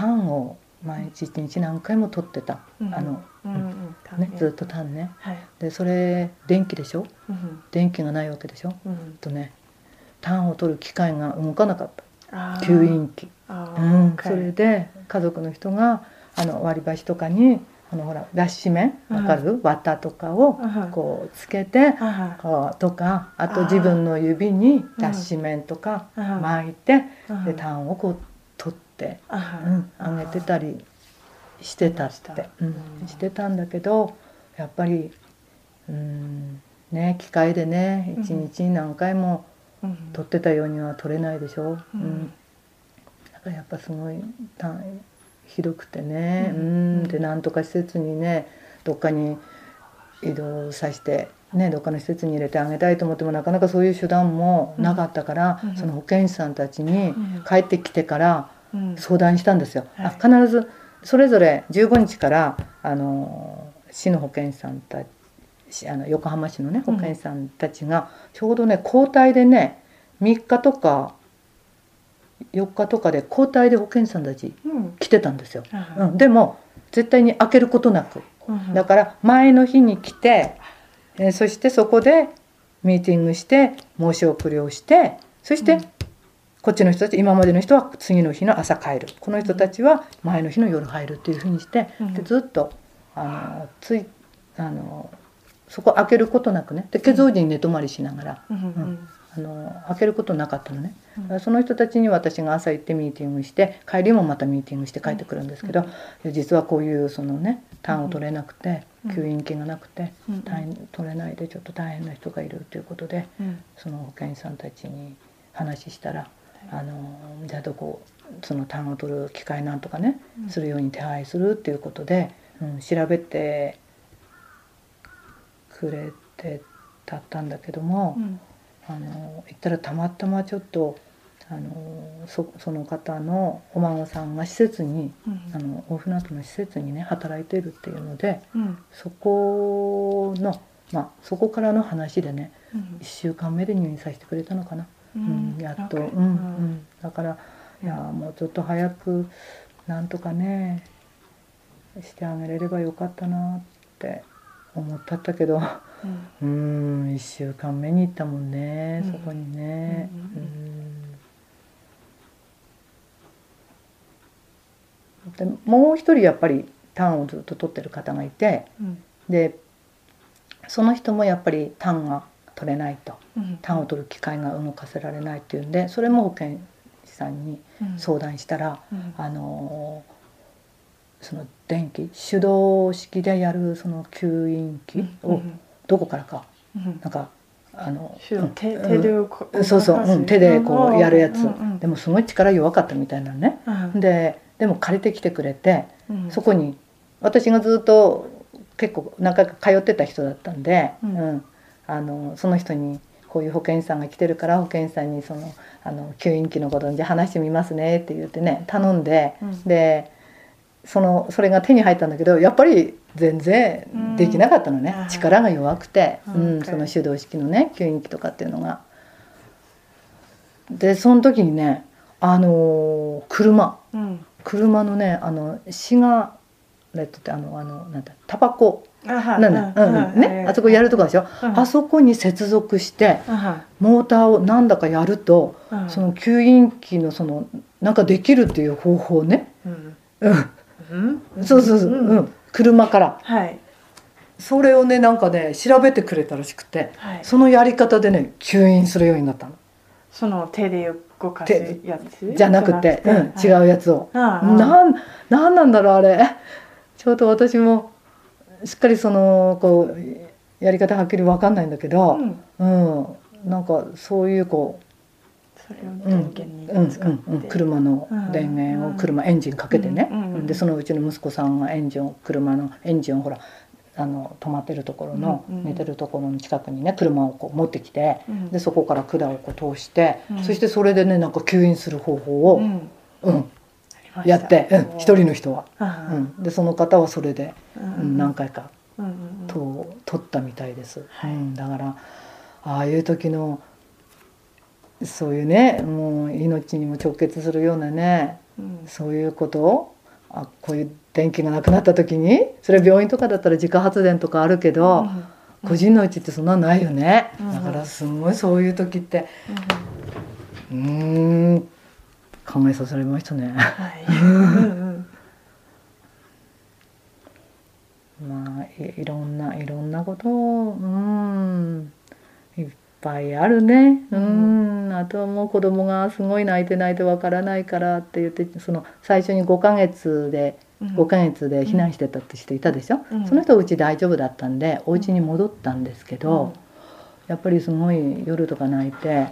痰を毎日一日何回も取ってた、うん。あの、うんうん。ね、ずっと痰ね。はい。でそれ電気でしょ？うん電気がないわけでしょ？うんとね痰を取る機械が動かなかった。吸引器、うん、それで家族の人があの割り箸とかにあのほら脱脂綿わかる、綿とかをうん。こうつけてこうとかあと自分の指に脱脂綿とかうん。巻いてうん。で痰をこう取って、あはうん、あげてたりしてたっしてましてたんだけどやっぱりうんね機械でね一日に何回もうん。取ってたようには取れないでしょ。ううん。んだからやっぱすごいたひどくてね、ううんん、でなんとか施設にねどっかに移動させて、ね、どっかの施設に入れてあげたいと思ってもなかなかそういう手段もなかったから、うん。その保健師さんたちにうん。帰ってきてからうん。相談したんですよ。はい。あ必ずそれぞれ15日からあの市の保健師さんたちあの横浜市のね保健師さんたちがちょうどね交代でね3日とか4日とかで交代で保健師さんたちうん。来てたんですよ。うん、でも絶対に開けることなく。うんだから前の日に来て、えーそしてそこでミーティングして申し送りをしてそして、うん。こっちの人たち今までの人は次の日の朝帰る。この人たちは前の日の夜入るっていうふうにして、うん。でずっとあのついあのそこ開けることなくね。で化粧時に寝泊まりしながら、うん。うんあの開けることなかったのね、うん。その人たちに私が朝行ってミーティングして帰りもまたミーティングして帰ってくるんですけど、実はこういうそのね痰を取れなくて、うん。吸引器がなくて、うん。取れないでちょっと大変な人がいるということでうん。その保健師さんたちに話したら、あのじゃあどこその痰を取る機械なんとかね、うん。するように手配するっていうことで、うん、調べてくれてたったんだけども。うんあの行ったらたまたまちょっとあのそその方のお孫さんが施設にうん。あの大船渡の施設にね働いているっていうのでうん。そこのまあそこからの話でねうん。1週間目で入院させてくれたのかな、ううんやっと、うんうん、だからいやもうちょっと早くなんとかねしてあげれればよかったなって思ったったけど。うん。うーん。1週間目に行ったもんね、うん。そこにね。でもう一人やっぱり痰をずっと取ってる方がいてうん。でその人もやっぱり痰が取れないと。うん。痰を取る機械が動かせられないっていうんでそれも保健師さんにうん。相談したら、うん。あのその電気手動式でやるその吸引器をうんどこからかうん。なんかあの手手うん。手でこうそうそう、うん、手でこうやるやつ、でももすごい力弱かったみたいなのねででも借りてきてくれて、そこに私がずっと結構何回か通ってた人だったんで、うん。うん。あのその人にこういう保健師さんが来てるから保健師さんにそのあの吸引器のことにじゃあ話してみますねって言ってね頼んで、うん。でそのそれが手に入ったんだけどやっぱり全然できなかったのね、うん。力が弱くて、ううんんその手動式のね吸引器とかっていうのが。でその時にねあのー車。うん。車のねあのシガレットってあのあのなんだタバコ。なんだ、うんうんねあそこやるとこでしょ、あそこに接続してモーターをなんだかやると、その吸引器のそのなんかできるっていう方法ね、うんうん、そうそうそう、うん。車から。はい。それをねなんかね調べてくれたらしくてはい。そのやり方でね吸引するようになったの。その手で動かすやつ？じゃなくて、うん、違うやつを。ああなんなんなんだろうあれ。ちょっと私もしっかりそのこうやり方はっきり分かんないんだけどう、ん。うん。なんかそういうこそれをう、うん電源うんに使ってうんうん、車の電源をうん車エンジンかけてね、でそのうちの息子さんがエンジンを車のエンジンをほらあの止まってるところの、寝てるところの近くにね車をこう持ってきてうん。でそこから管をこう通して、うん。そしてそれでねなんか吸引する方法を、ううん。んやって、うん、一人の人は。うん、でその方はそれで、ううんん、何回かうんうん。と取ったみたいです、はい。うん、だからああいう時のそういうねもう命にも直結するようなね、そういうことをあこういう電気がなくなった時にそれ病院とかだったら自家発電とかあるけど、個人のうちってそんなのないよね、だからすごいそういう時って。うん。考えさせられましたね。はい。まあいろんないろんなことをうんぱいあるね。うん。あとはもう子供がすごい泣いて泣いてわからないからって言ってその最初に5ヶ月で5ヶ月で避難してたって人いたでしょ、うん、その人はうち大丈夫だったんでお家に戻ったんですけど、うん、やっぱりすごい夜とか泣いて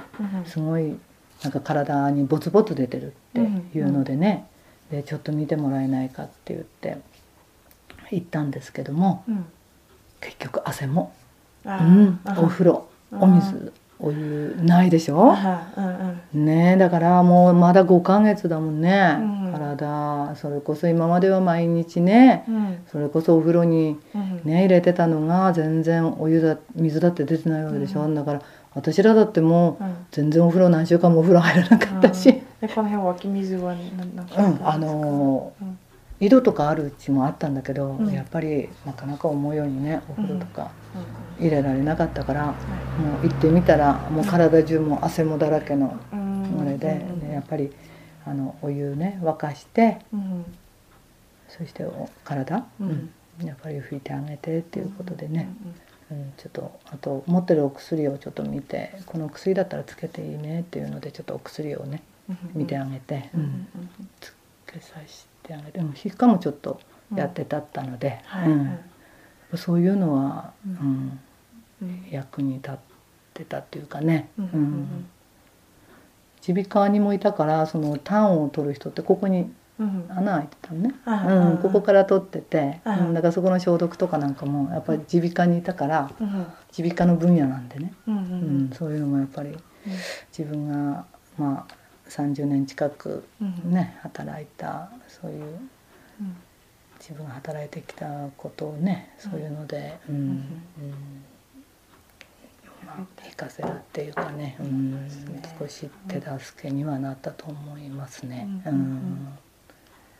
すごいなんか体にボツボツ出てるっていうのでねでちょっと見てもらえないかって言って行ったんですけども、結局汗も、うん、お風呂お水お湯ないでしょ、うんうん、ねだからもうまだ5ヶ月だもんね、うん、体それこそ今までは毎日ね、うん、それこそお風呂にね、入れてたのが全然お湯だ水だって出てないわけでしょ、うん、だから私らだってもう全然お風呂何週間もお風呂入らなかったし、でこの辺湧き水はうん。あのー井戸とかあるうちもあったんだけど、うん、やっぱりなかなか思うようにねお風呂とか入れられなかったから、うん、もう行ってみたらもう体中も汗もだらけのあれで、でやっぱりあのお湯ね沸かして、そしてお体、やっぱり拭いてあげてっていうことでね、うん、ちょっとあと持ってるお薬をちょっと見てこのお薬だったらつけていいねっていうのでちょっとお薬をね見てあげて、つけさせて。てあげて皮膚科もちょっとやってたったので、うん、そういうのは、うん役に立ってたっていうかね。耳鼻科にもいたからその痰を取る人ってここに穴開いてたのね、うん、ここから取ってて、うん、だからそこの消毒とかなんかもやっぱり耳鼻科にいたから耳鼻科の分野なんでね、うんそういうのもやっぱり自分がまあ30年近くね、働いたそういう、自分が働いてきたことをねそういうので、うん。うんまあ、生かせるっていうかね、うん、少し手助けにはなったと思いますね。うん